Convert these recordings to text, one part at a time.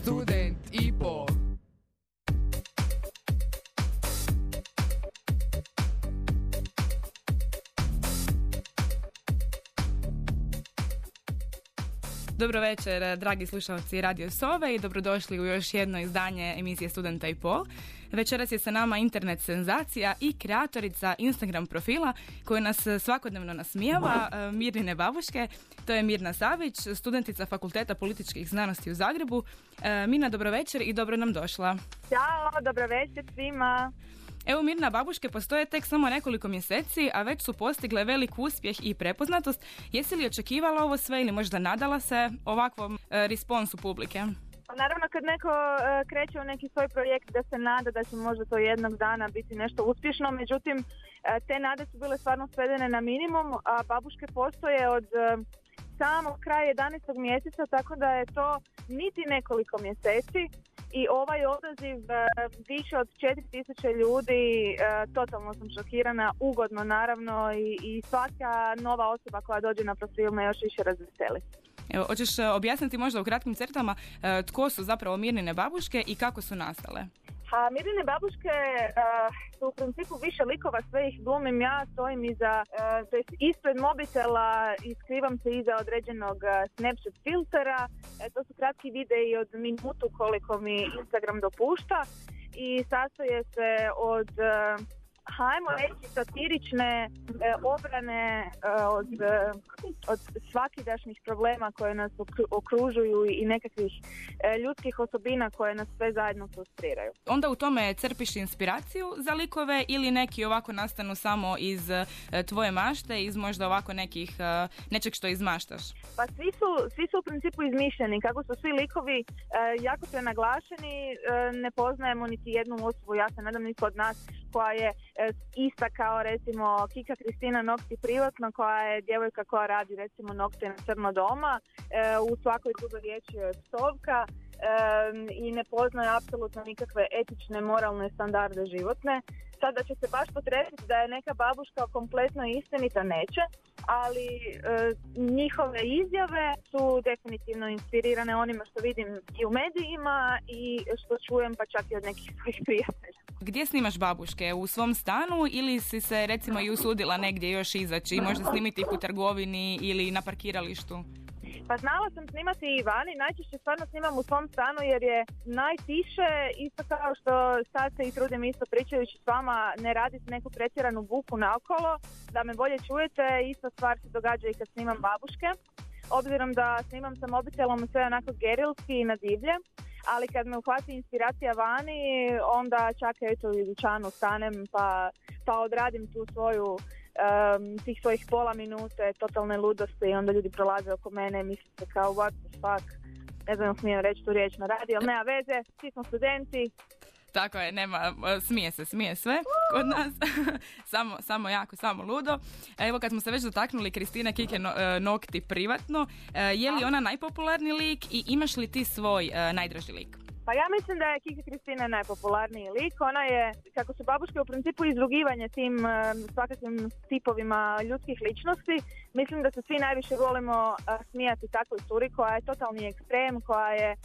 student i. Dobro večer, dragi slušalci Radio Sove i dobrodošli u još jedno izdanje emisije Studenta i pol. Večeras je sa nama internet senzacija i kreatorica Instagram profila koja nas svakodnevno nasmijava, e, Mirine Babuške. To je Mirna Savić, studentica Fakulteta političkih znanosti u Zagrebu. Mirna, dobro večer i dobro nam došla. Ćao, dobro večer svima. Evo Mirna Babuške postoje tek samo nekoliko mjeseci, a već su postigle velik uspjeh i prepoznatost. Jesi li očekivala ovo sve ili možda nadala se ovakvom e, responsu publike? Pa naravno kad neko e, kreće u neki svoj projekt da se nada da će možda to jednog dana biti nešto uspješno, međutim e, te nade su bile stvarno svedene na minimum, a babuške postoje od samog kraja 11. mjeseca, tako da je to niti nekoliko mjeseci i ovaj odaziv e, više od 4000 ljudi, e, totalno sam šokirana, ugodno naravno i, i svaka nova osoba koja dođe na profil me još više razveseli. Evo, hoćeš e, objasniti možda u kratkim crtama tko su zapravo Mirnine babuške i kako su nastale? A Mirine babuške uh, su u principu više likova, sve ih glumim ja, stojim iza, uh, to jest ispred mobitela i skrivam se iza određenog uh, Snapchat filtera. E, to su kratki videi od minutu koliko mi Instagram dopušta i sastoje se od hajmo reći satirične e, obrane e, od, e, od svakidašnjih problema koje nas okru- okružuju i nekakvih ljudskih osobina koje nas sve zajedno frustriraju. Onda u tome crpiš inspiraciju za likove ili neki ovako nastanu samo iz tvoje mašte, iz možda ovako nekih, nečeg što izmaštaš? Pa svi su, svi su u principu izmišljeni, kako su svi likovi jako prenaglašeni, e, ne poznajemo niti jednu osobu, ja se nadam niko od nas koja je e, ista kao recimo Kika Kristina Nokti privatno koja je djevojka koja radi recimo nokte na crno doma e, u svakoj drugoj riječi je psovka e, i ne poznaje apsolutno nikakve etične, moralne standarde životne. Sada će se baš potresiti da je neka babuška kompletno istinita neće, ali e, njihove izjave su definitivno inspirirane onima što vidim i u medijima i što čujem pa čak i od nekih svojih prijatelja. Gdje snimaš babuške? U svom stanu ili si se recimo i usudila negdje još izaći možda snimiti ih u trgovini ili na parkiralištu? Pa znala sam snimati i vani, najčešće stvarno snimam u svom stanu jer je najtiše, isto kao što sad se i trudim isto pričajući s vama, ne raditi neku pretjeranu buku naokolo, da me bolje čujete, ista stvar se događa i kad snimam babuške. Obzirom da snimam sa mobitelom sve onako gerilski i na divlje, ali kad me uhvati inspiracija vani, onda čak eto u dućanu stanem pa, pa odradim tu svoju um, tih svojih pola minute totalne ludosti i onda ljudi prolaze oko mene i misle se kao what the fuck? Ne znam smijem reći tu riječ na radio, ali nema veze, svi smo studenti, Tako je, nema, e, smije se, smije sve kod nas, samo, samo jako, samo ludo. Evo kad smo se već dotaknuli Kristine Kike no- e, Nokti privatno, e, je li ona najpopularniji lik i imaš li ti svoj e, najdraži lik? Pa ja mislim da je Kika Kristina najpopularniji lik. Ona je, kako su babuške u principu izrugivanje tim e, svakakvim tipovima ljudskih ličnosti, mislim da se svi najviše volimo e, smijati takvoj curi koja je totalni ekstrem, koja je e,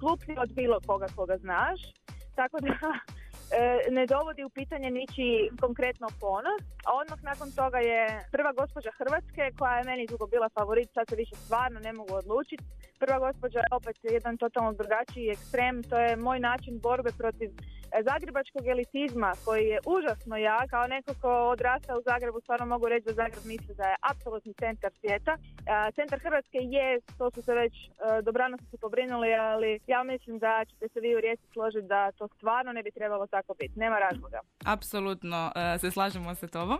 gluplja od bilo koga koga znaš. Tako da ne dovodi u pitanje niči konkretno ponos. Odmah nakon toga je prva gospođa Hrvatske koja je meni dugo bila favorit, sad se više stvarno ne mogu odlučiti. Prva gospođa je opet jedan totalno drugačiji ekstrem, to je moj način borbe protiv e, zagrebačkog elitizma koji je užasno jak, kao neko ko odrasta u Zagrebu stvarno mogu reći da Zagreb misli da je apsolutni centar svijeta. E, Centar Hrvatske je, to su se već e, dobrano su se pobrinuli, ali ja mislim da ćete se vi u Rijeci složiti da to stvarno ne bi trebalo tako biti. Nema razloga. Apsolutno e, se slažemo sa tobom.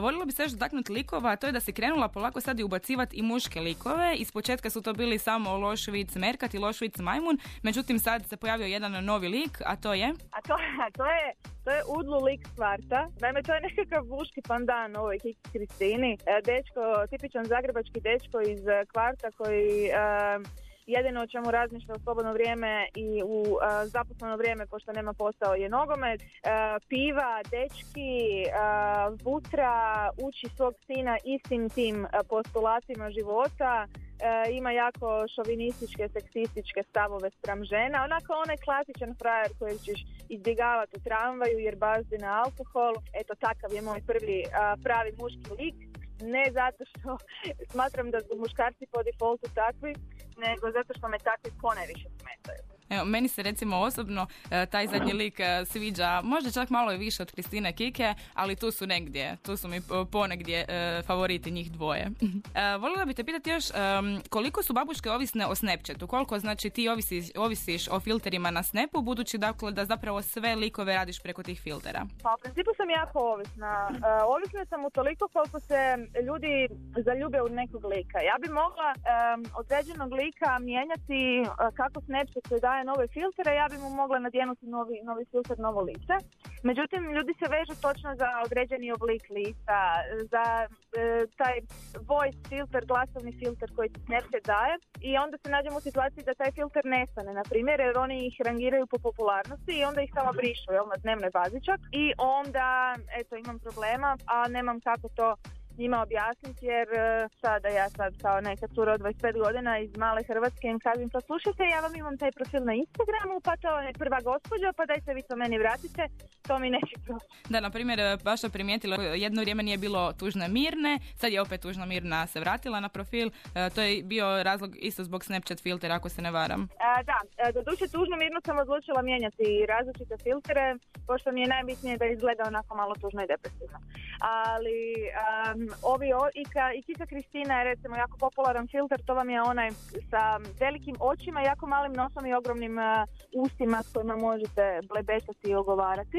Voljela bi se još dotaknuti likova, a to je da se krenula polako sad i ubacivati i muške likove. Iz početka su to bili samo Lošvic Merkat i Lošvic Majmun, međutim sad se pojavio jedan novi lik, a to je... A to, to je to je udlu lik stvarta. Naime, to je nekakav muški pandan ovoj Kiki Kristini. E, Dečko, tipičan zagrebački dečko iz e, kvarta koji e, jedino o čemu razmišlja u slobodno vrijeme i u e, zaposleno vrijeme pošto nema posao je nogomet. Piva, dečki, vutra, uči svog sina istim tim postulatima života. Ima jako šovinističke, seksističke stavove spram žena. Onako onaj klasičan frajer koji ćeš izbjegavati u tramvaju jer bazdi na alkohol. Eto, takav je moj prvi pravi muški lik. Ne zato što smatram da su muškarci po defaultu takvi, nego zato što me takvi ponajviše smetaju. Evo, meni se recimo osobno e, taj zadnji lik e, sviđa možda čak malo i više od Kristine Kike, ali tu su negdje, tu su mi ponegdje e, favoriti njih dvoje. Volila bih te pitati još koliko su babuške ovisne o Snapchatu, koliko znači ti ovisiš, ovisiš o filterima na Snapu, budući dakle da zapravo sve likove radiš preko tih filtera? Pa u principu sam jako ovisna. Ovisna sam u toliko koliko se ljudi zaljube u nekog lika. Ja bi mogla određenog lika mijenjati kako Snapchat se daje nove filtere, ja bi mu mogla nadjenuti novi, novi filter, novo lice. Međutim, ljudi se vežu točno za određeni oblik lica, za e, taj voice filter, glasovni filter koji se daje i onda se nađemo u situaciji da taj filter nestane, na primjer, jer oni ih rangiraju po popularnosti i onda ih samo brišu, jel, na dnevnoj bazičak i onda, eto, imam problema, a nemam kako to njima objasniti jer e, sada ja sad kao neka cura od 25 godina iz male Hrvatske im kažem pa slušajte ja vam imam taj profil na Instagramu pa to je prva gospođa pa dajte vi to meni vratite to mi neće proći. Da, na primjer, e, baš sam primijetila, jedno vrijeme nije bilo tužna Mirne, sad je opet tužna Mirna se vratila na profil, e, to je bio razlog isto zbog Snapchat filtera, ako se ne varam. Da, do duše tužnu Mirnu sam odlučila mijenjati različite filtere, pošto mi je najbitnije da izgleda onako malo tužno i depresivno. Ali ovi Ika, i Kika Kristina je recimo jako popularan filter, to vam je onaj sa velikim očima, jako malim nosom i ogromnim uh, ustima s kojima možete blebetati i ogovarati.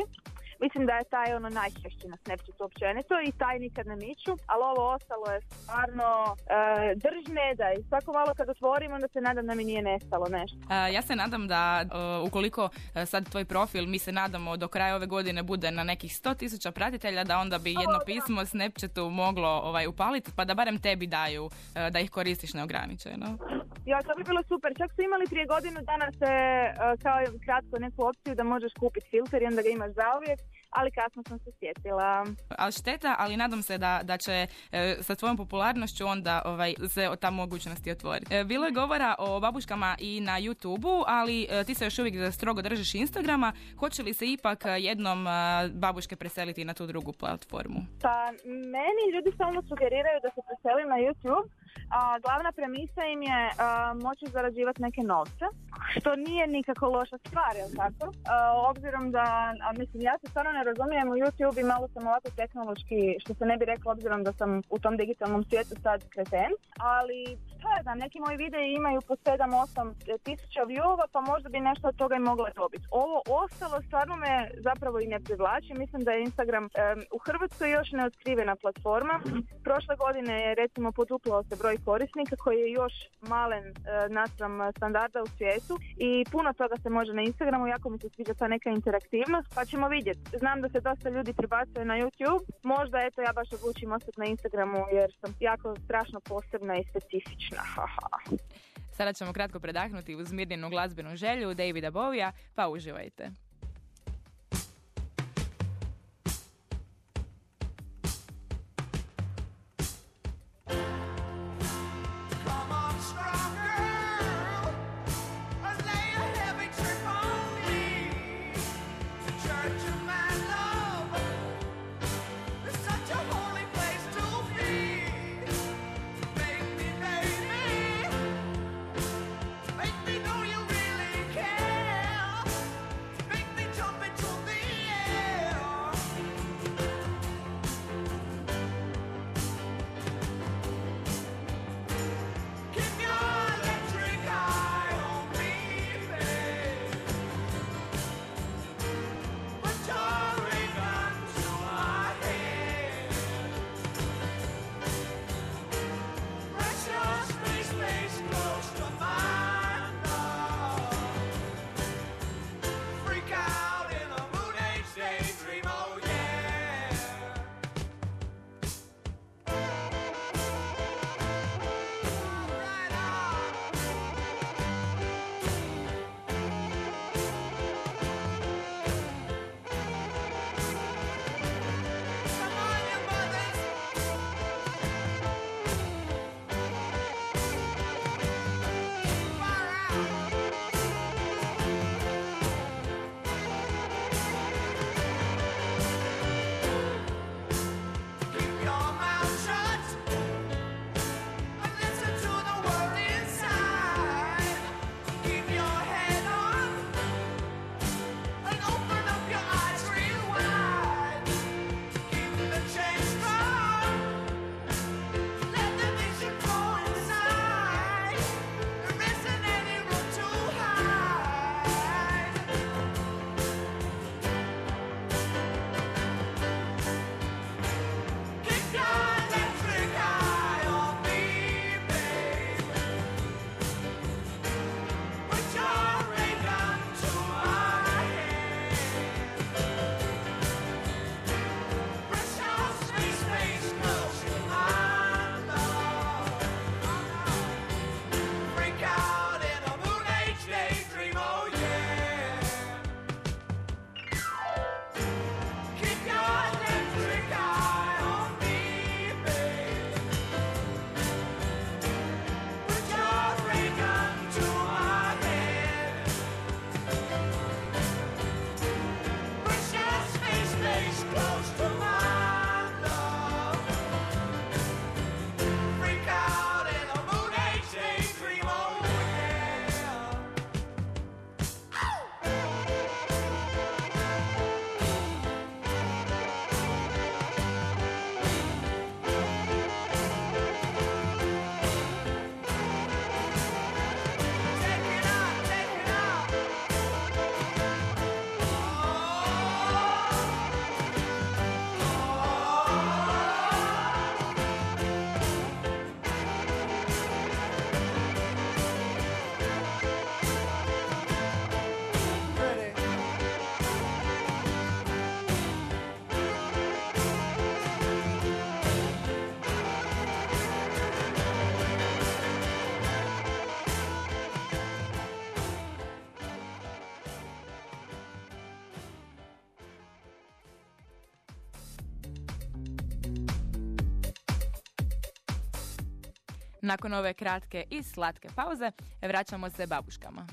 Mislim da je taj ono najčešći na Snapchatu općenito i taj nikad ne miču, ali ovo ostalo je stvarno e, držne da i svako malo kad otvorim onda se nadam da mi nije nestalo nešto. ja se nadam da ukoliko e, sad tvoj profil mi se nadamo do kraja ove godine bude na nekih 100.000 pratitelja da onda bi jedno pismo Snapchatu moglo ovaj upaliti pa da barem tebi daju e, da ih koristiš neograničeno. Ja, to bi bilo super. Čak su imali prije godinu dana se kao kratko neku opciju da možeš kupiti filter i onda ga imaš zauvijek ali kasno sam se sjetila. Ali šteta, ali nadam se da, da će e, sa tvojom popularnošću onda ovaj, se ta mogućnosti otvoriti. E, bilo je govora o babuškama i na youtube ali e, ti se još uvijek strogo držiš Instagrama. Hoće li se ipak jednom babuške preseliti na tu drugu platformu? Pa meni ljudi samo sugeriraju da se preseli na YouTube, a glavna premisa im je moći zarađivati neke novce, što nije nikako loša stvar, jel tako? obzirom da, a mislim, ja se stvarno ne razumijem u YouTube i malo sam ovako tehnološki, što se ne bi rekla obzirom da sam u tom digitalnom svijetu sad kreten, ali šta je da, neki moji videi imaju po 7-8 tisuća viewova, pa možda bi nešto od toga i mogla dobiti. Ovo ostalo stvarno me zapravo i ne privlači, mislim da je Instagram u Hrvatskoj još neotkrivena platforma. Prošle godine je recimo poduplao se broj korisnika koji je još malen uh, naspram standarda u svijetu i puno toga se može na Instagramu, jako mi se sviđa ta neka interaktivnost, pa ćemo vidjeti. Znam da se dosta ljudi prebacuje na YouTube, možda eto ja baš odlučim ostati na Instagramu jer sam jako strašno posebna i specifična. Sada ćemo kratko predahnuti uz mirnjenu glazbenu želju Davida Bovija, pa uživajte. Nakon ove kratke i slatke pauze vraćamo se babuškama.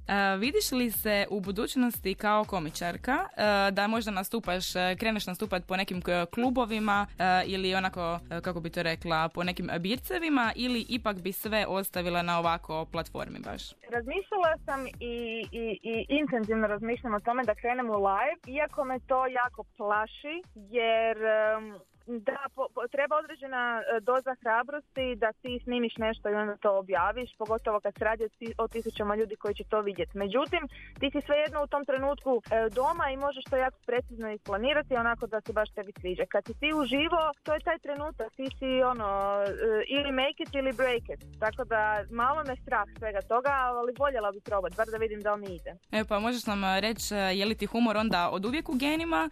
Uh, vidiš li se u budućnosti kao komičarka uh, da možda nastupaš, uh, kreneš nastupat po nekim klubovima ili onako, kako bi to rekla, po nekim bircevima ili ipak bi sve ostavila na ovako platformi baš? Razmišljala sam i, i, i intenzivno razmišljam o tome da krenem u live, iako me to jako plaši, jer um, da, po, treba određena e, doza hrabrosti da ti snimiš nešto i onda to objaviš, pogotovo kad se radi o tisućama ljudi koji će to vidjeti. Međutim, ti si svejedno u tom trenutku e, doma i možeš to jako precizno isplanirati onako da se baš tebi sviđa. Kad si ti uživo, to je taj trenutak, ti si ono, e, ili make it ili break it. Tako da malo me strah svega toga, ali voljela bi probati, bar da vidim da li ide. Evo pa možeš nam reći je li ti humor onda od uvijek u genima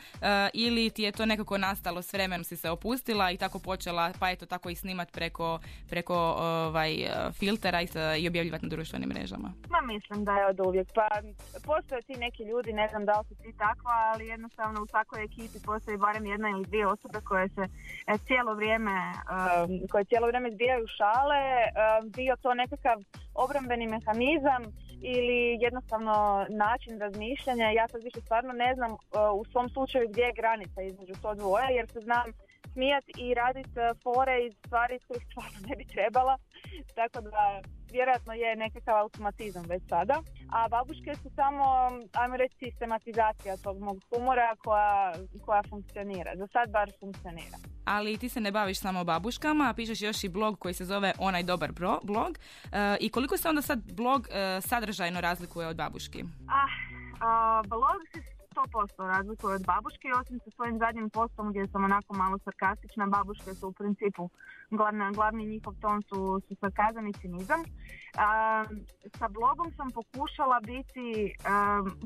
ili ti je to nekako nastalo s vremenom si se opustila i tako počela, pa eto tako i snimat preko, preko ovaj, filtera i, i objavljivati na društvenim mrežama? Ma mislim da je od uvijek. Pa postoje ti neki ljudi, ne znam da li su ti takva, ali jednostavno u svakoj ekipi postoji barem jedna ili dvije osobe koje se e, cijelo vrijeme, um, koje cijelo vrijeme zbijaju šale, um, bio to nekakav obrambeni mehanizam ili jednostavno način razmišljanja. Ja sad više stvarno ne znam uh, u svom slučaju gdje je granica između to dvoje jer se znam smijat i raditi uh, fore i stvari iz kojih stvarno ne bi trebala. Tako da vjerojatno je nekakav automatizam već sada. A babuške su samo, ajmo reći, sistematizacija tog mog humora koja, koja funkcionira. Za sad bar funkcionira. Ali ti se ne baviš samo babuškama, a pišeš još i blog koji se zove Onaj dobar blog. E, I koliko se onda sad blog e, sadržajno razlikuje od babuški? Ah, blog se 100% razlikuje od babuške, osim sa svojim zadnjim postom gdje sam onako malo sarkastična. Babuške su u principu, glavni, glavni njihov ton su, su sarkazam i cinizam. sa blogom sam pokušala biti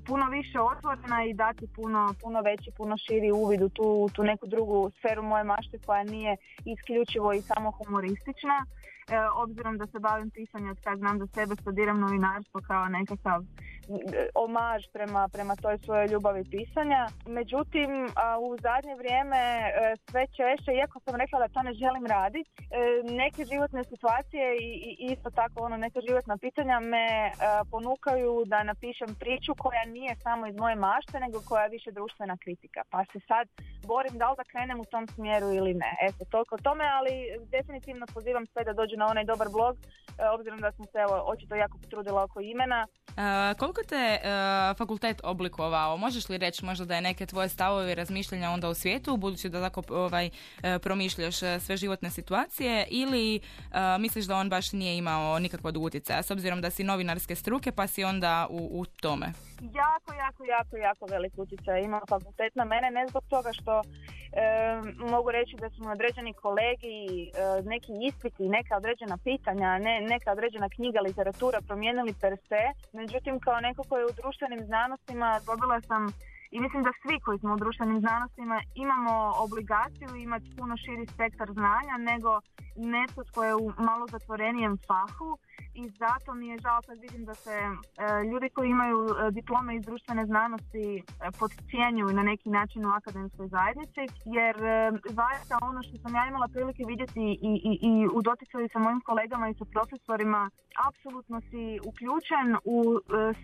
puno više otvorena i dati puno, puno veći, puno širi uvid u tu, tu neku drugu sferu moje mašte koja nije isključivo i samo humoristična. E, obzirom da se bavim pisanjem od kad znam za sebe, studiram novinarstvo kao nekakav omaž prema, prema toj svojoj ljubavi pisanja. Međutim, u zadnje vrijeme e, sve češće, iako sam rekla da to ne želim raditi, e, neke životne situacije i, i isto tako ono neka životna pitanja me ponukaju da napišem priču koja nije samo iz moje mašte, nego koja je više društvena kritika. Pa se sad borim da li da krenem u tom smjeru ili ne. Eto, toliko tome, ali definitivno pozivam sve da dođu na onaj dobar blog, obzirom da sam se evo, očito jako potrudila oko imena. koliko te fakultet oblikovao? Možeš li reći možda da je neke tvoje stavove i razmišljanja onda u svijetu, budući da tako ovaj, e, promišljaš e, sve životne situacije ili e, misliš da on baš nije imao nikakvog utjecaja, s obzirom da si novinarske struke pa si onda u, u tome? Jako, jako, jako, jako velik utjecaj ima fakultet na mene, ne zbog toga što mogu reći da su određeni kolegi, e, neki ispiti, neka određena pitanja, ne, neka određena knjiga, literatura promijenili per se. Međutim, kao neko koji je u društvenim znanostima dobila sam i mislim da svi koji smo u društvenim znanostima imamo obligaciju imati puno širi spektar znanja nego netko tko je u malo zatvorenijem fahu i zato mi je žao kad vidim da se e, ljudi koji imaju e, diplome iz društvene znanosti e, podcijenjuju na neki način u akademskoj zajednici jer e, zaista ono što sam ja imala prilike vidjeti i, i, i u doticaju sa mojim kolegama i sa profesorima apsolutno si uključen u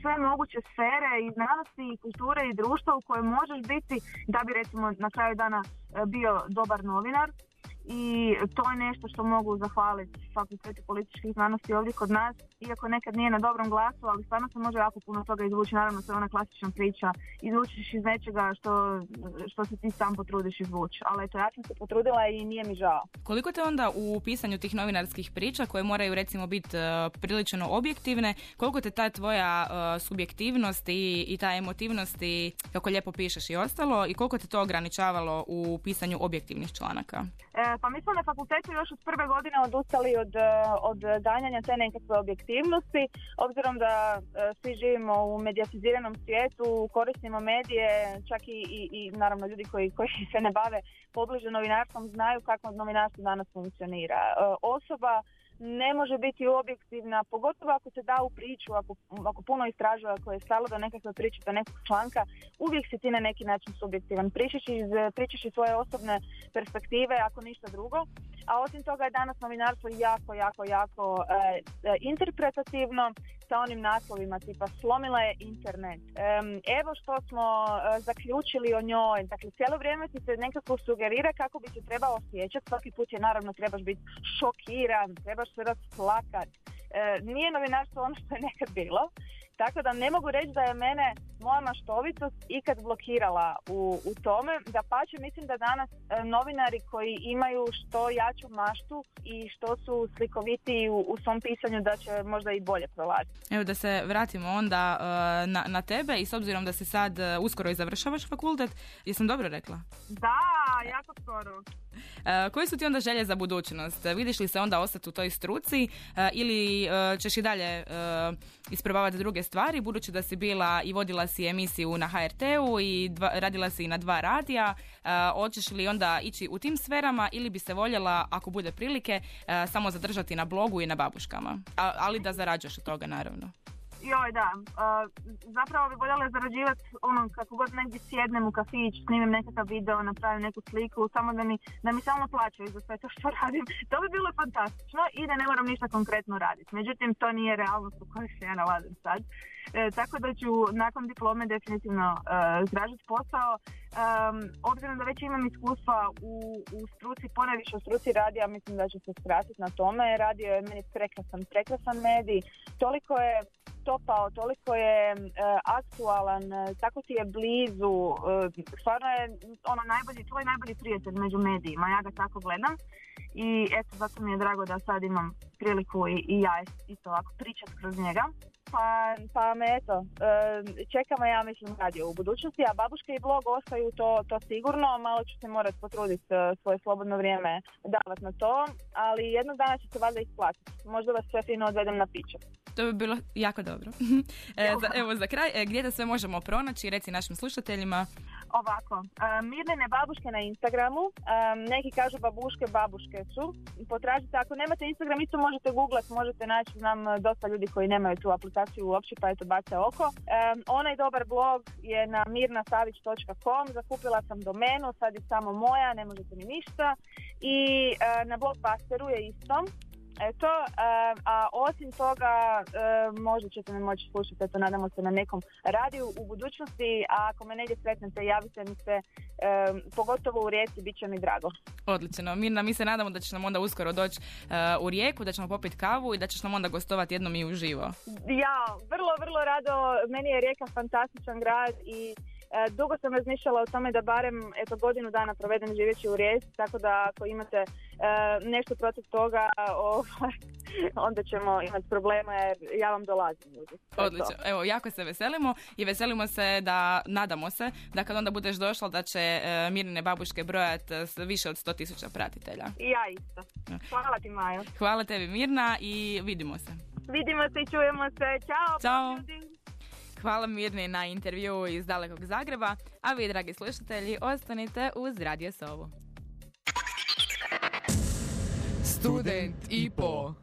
sve moguće sfere i znanosti i kulture i društva u koje možeš biti da bi recimo na kraju dana bio dobar novinar i to je nešto što mogu zahvaliti fakultetu političkih znanosti ovdje kod nas, iako nekad nije na dobrom glasu, ali stvarno se može jako puno toga izvući, naravno to je ona klasična priča, izvučiš iz nečega što, što se ti sam potrudiš izvući, ali eto ja sam se potrudila i nije mi žao. Koliko te onda u pisanju tih novinarskih priča koje moraju recimo biti uh, prilično objektivne, koliko te ta tvoja uh, subjektivnost i, i ta emotivnost i kako lijepo pišeš i ostalo i koliko te to ograničavalo u pisanju objektivnih članaka? E, pa mi smo na fakultetu još od prve godine odustali od, e, od ganjanja te nekakve objektivnosti, obzirom da e, svi živimo u medijatiziranom svijetu, koristimo medije, čak i, i, i naravno ljudi koji, koji se ne bave pobliže novinarstvom znaju kako novinarstvo danas funkcionira. Osoba ne može biti objektivna, pogotovo ako se da u priču, ako, ako puno istražuje, ako je stalo do nekakve priče, do nekog članka, uvijek si ti na neki način subjektivan. Pričaš iz, pričaš iz svoje osobne perspektive, ako ništa drugo. A osim toga je danas novinarstvo jako, jako, jako e, e, interpretativno sa onim naslovima tipa slomila je internet. evo što smo e, zaključili o njoj. Dakle, cijelo vrijeme ti se nekako sugerira kako bi se trebao osjećati. Svaki put je naravno trebaš biti šokiran, trebaš se rasplakat. E, nije novinarstvo ono što je nekad bilo. Tako da ne mogu reći da je mene moja maštovitost ikad blokirala u, u tome. Da pače mislim da danas e, novinari koji imaju što jaču maštu i što su slikoviti u, u svom pisanju da će možda i bolje prolaziti. Evo da se vratimo onda e, na, na tebe i s obzirom da se sad uh, uskoro i završavaš fakultet, jesam dobro rekla? Da, jako skoro. Koji su ti onda želje za budućnost? Vidiš li se onda ostati u toj struci ili ćeš i dalje isprobavati druge stvari, budući da si bila i vodila si emisiju na HRT-u i radila si i na dva radija, uh, hoćeš li onda ići u tim sferama ili bi se voljela, ako bude prilike, samo zadržati na blogu i na babuškama, ali da zarađuješ od toga naravno. Joj, da. zapravo bi voljela zarađivati ono kako god negdje sjednem u kafić, snimim nekakav video, napravim neku sliku, samo da mi, da mi samo plaćaju za sve to što radim. To bi bilo fantastično i da ne moram ništa konkretno raditi. Međutim, to nije realnost u kojoj se ja nalazim sad. E, tako da ću nakon diplome definitivno uh, posao. Um, obzirom da već imam iskustva u, u struci, ponajviše u struci radija, mislim da ću se skratiti na tome. Radio je meni prekrasan, prekrasan medij. Toliko je topao, toliko je uh, aktualan, tako ti je blizu, uh, stvarno je ono najbolji, tvoj najbolji prijatelj među medijima, ja ga tako gledam i eto zato mi je drago da sad imam priliku i, i ja isto ovako pričat kroz njega. Pa, pa me eto, čekamo ja mislim radio u budućnosti, a babuške i blog ostaju to, to sigurno, malo ću se morati potruditi e, svoje slobodno vrijeme davati na to, ali jednog dana će se valjda isplatiti. Možda vas sve fino odvedem na piće. To bi bilo jako dobro. e, za, evo za kraj, e, gdje da sve možemo pronaći, reci našim slušateljima. Ovako, e, Mirnene babuške na Instagramu, neki kažu babuške, babuške su. Potražite, ako nemate Instagram, isto možete googlat, možete naći, znam dosta ljudi koji nemaju tu aplikaciju uopće, pa eto bace oko. Onaj dobar blog je na mirnasavić.com, zakupila sam domenu, sad je samo moja, ne možete mi ništa. I na Blogbusteru je isto, Eto, a osim toga možda ćete me moći slušati, eto nadamo se na nekom radiju u budućnosti, a ako me negdje sretnete javite mi se, pogotovo u Rijeci, bit će mi drago. Odlično, Mirna, mi se nadamo da ćeš nam onda uskoro doći u Rijeku, da ćemo popiti kavu i da ćeš nam onda gostovati jednom i uživo. Ja, vrlo, vrlo rado, meni je Rijeka fantastičan grad i E, dugo sam razmišljala o tome da barem eto, godinu dana provedem živeći u Rijeci, tako da ako imate e, nešto protiv toga, ovaj, onda ćemo imati problema jer ja vam dolazim. Odlično. Evo, jako se veselimo i veselimo se da, nadamo se, da kad onda budeš došla da će e, Mirine babuške brojat više od 100 tisuća pratitelja. I ja isto. Hvala ti Majo. Hvala tebi Mirna i vidimo se. Vidimo se i čujemo se. Ćao. Ćao. Hvala Mirni na intervju iz dalekog Zagreba, a vi, dragi slušatelji, ostanite uz Radio Sovu. Student i po.